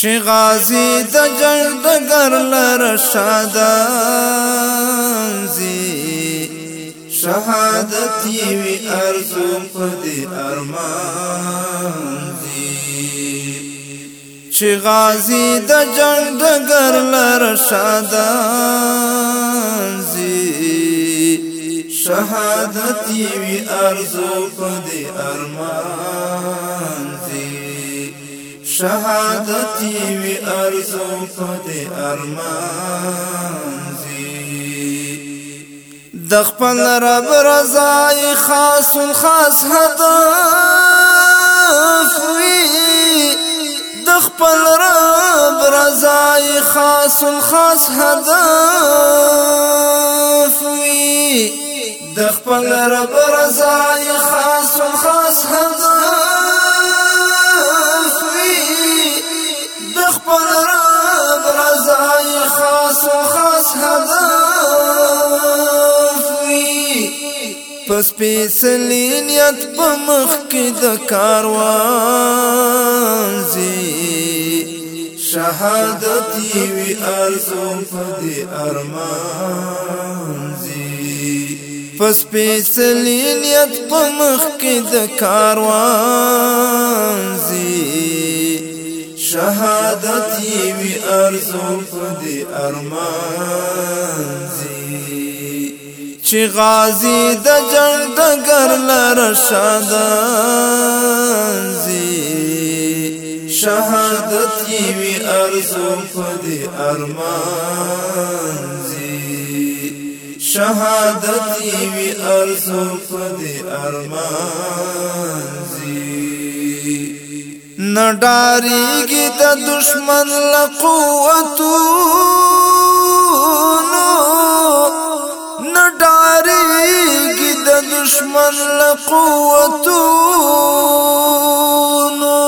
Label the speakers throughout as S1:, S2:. S1: چې غازی د جنگ د ګر لر شادانزي شهادت وی ارزو په دې ارمان دي چې غازی د جنگ د ګر لر شادانزي شهادت وی ارزو په دې ارمان شهادتي وی ارزو پد ارمان زی د رب رضای خاص الخاص هدف وی د رب رضای خاص الخاص هدف وی رب رضای خاص الخاص هدف خپل رب رضای خاص و خاص هدف وي پس پیسلی نیت په مخ کې د کاروان زی شهادت وی ارزو په دې ارمان زی پس پیسلی نیت په مخ کې د کاروان زی شهادت وی ارزو پدې ارمان زی چې غازی د جنگ د ګر لر شادان زی شهادت وی ارزو پدې ارمان زی شهادت وی ارزو پدې ارمان زی نډاریږي د دشمن له قوتونو نډاریږي د دشمن له قوتونو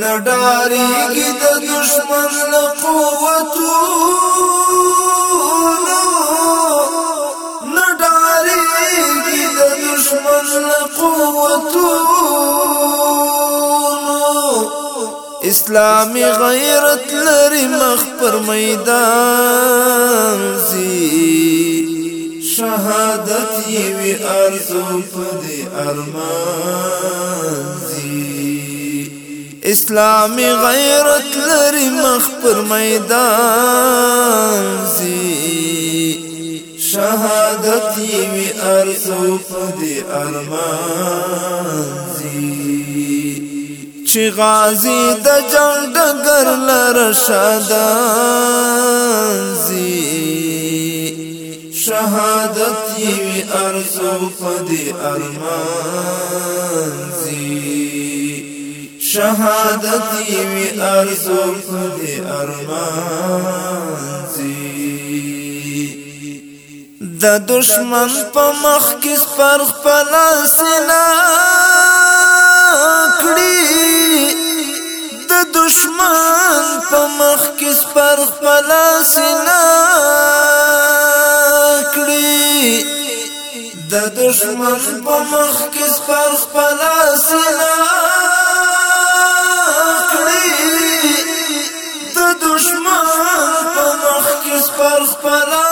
S1: نډاریږي د دشمن له قوتونو نډاریږي د دشمن له قوتونو اسلامی غیرت لري مخ پر میدان زی شهادت یوی ارزو پدی ارمان زی اسلامی غیرت لري مخ پر میدان زی شهادت یوی ارزو پدی ارمان زی چی غازی د جنگ ډګر لر شادازی شهادت یی ارزو فدی ارمان زی شهادت یی ارزو فدی ارمان زی د دشمن په مخ کې پر خپل سینه کړی د دشمن په مخ کې سپر خپلا سینا کړی د دشمن په مخ کې سپر خپلا سینا کړی د دشمن په مخ کې سپر خپلا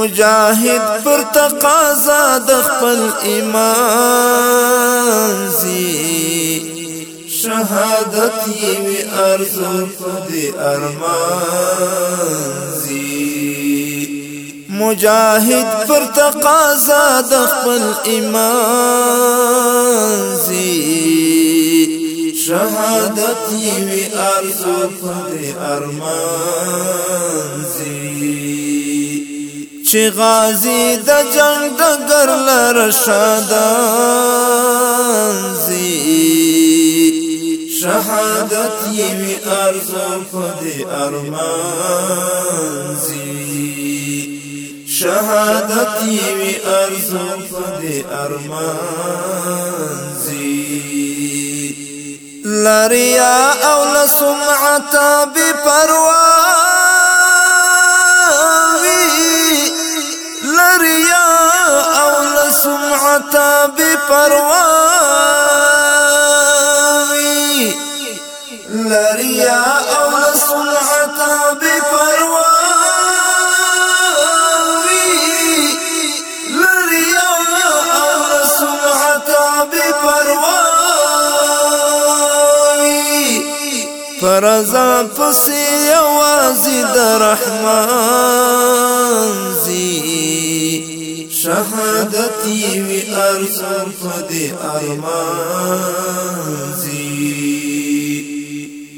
S1: مجاهد پر تقاضا د خپل ایمان زی شهادت یې ارزو فدی ارمان زی مجاهد پر تقاضا د خپل ایمان زی شهادت یې ارزو فدی ارمان شي غازی دا جنگ دا گرل لرشاد زی شهادت یې ارزو په ارمان زی شهادت یې ارزو په ارمان زی لریا او لسمعتا بپروا ریا او لسمعتا بی پروائی لریا او لسمعتا بی پرواوی لریا او لسمعتا بی پرواوی فرزان پسی یوازی در رحمان شهادت وی ارزو فد ارمان زی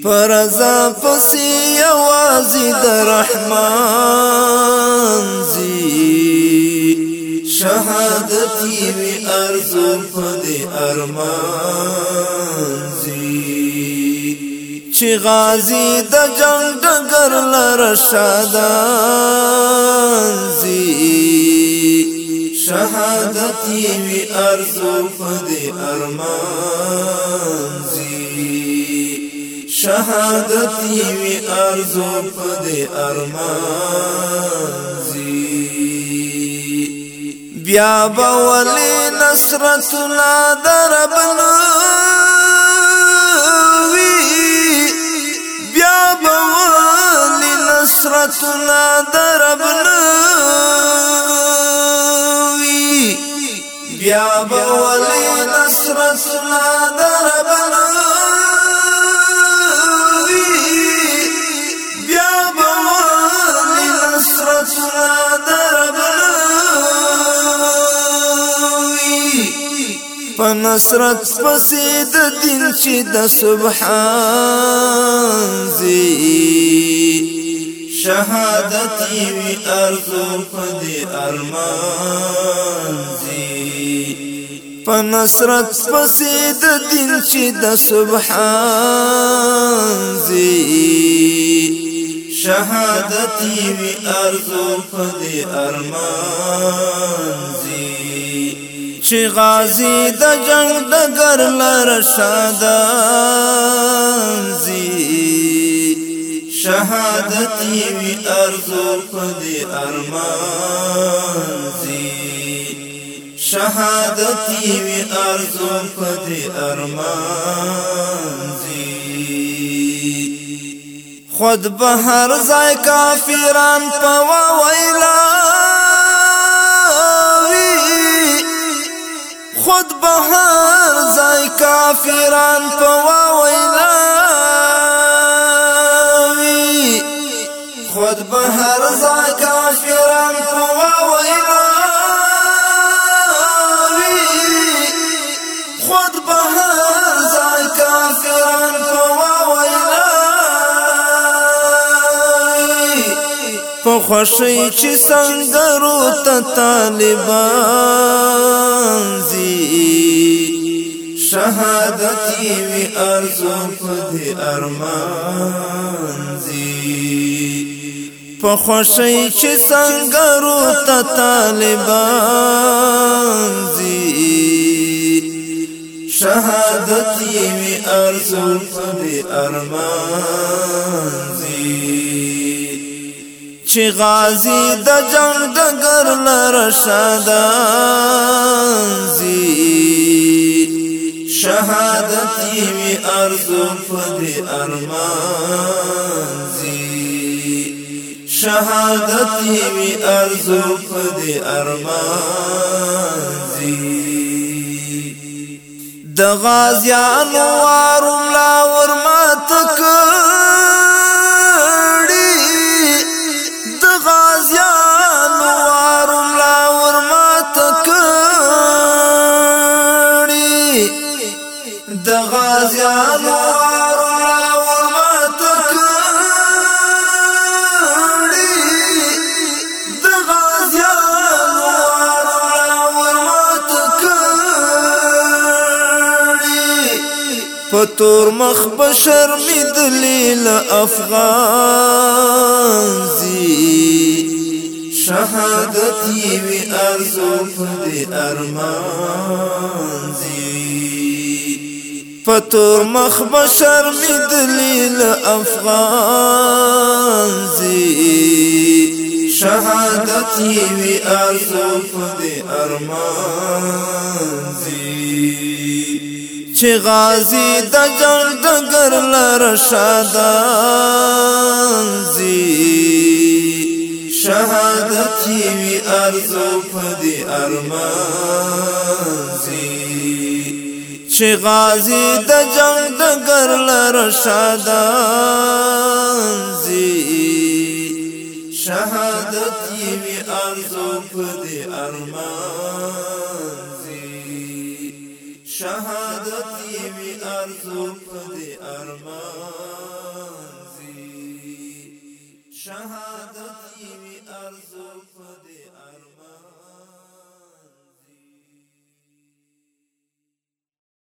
S1: پرزا پسی یوازی در رحمان زی شهادت وی ارزو فد ارمان زی چی غازی د جنگ دگر لرشادان زی شهادت یې وی ارزو فدې ارمان زی شهادت یې وی ارزو فدې ارمان زی بیا بولی نصرت الله دربنا وی بیا بولی نصرت الله يا مولي نصرتنا دربنا يا مولي نصرتنا دربنا فنصرت بسيد دين شد سبحان زي شهادتي وي ارزو ارمان زي په نصرت پسې د دین چې د سبحان زی شهادت وی ارزو په دې ارمان زی چې غازی د جنگ د ګر لر شادان زی شهادت وی ارزو په دې ارمان زی شهادت یوی ارزو پدی ارمان زی خود به هر ځای کافران پوا ویلا خود به هر ځای کافران پوا ویلا خود به هر ځای کافران پوا په خوشی چې سنگرو ته طالبان زی شهادت وی ارزو په ارمان زی په خوشی چې سنگرو ته طالبان زی شهادت وی ارزو په ارمان زی چې غازی د جنگ دګر لرشدا زی شهادت وی ارزو فدی ارمان زی شهادت وی ارزو فدی ارمان زی د غازیانو وارم لا ورمات کړ پتور مخ بشر مدلی لأفغان زی شهادت یوی ارزو پدی ارمان زی پتور مخ بشر مدلی لأفغان زی شهادت یوی ارزو پدی ارمان زی چې غازی د جنگ ډګر لر شادا زی شهادت وی ارزو پدې ارمان زی چې غازی د جنگ ډګر لر شادا زی شهادت وی ارزو پدې ارمان شهادت یې وی ارزو په دې ارمان زی شهادت